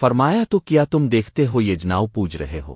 فرمایا تو کیا تم دیکھتے ہو یہ جناؤ پوج رہے ہو؟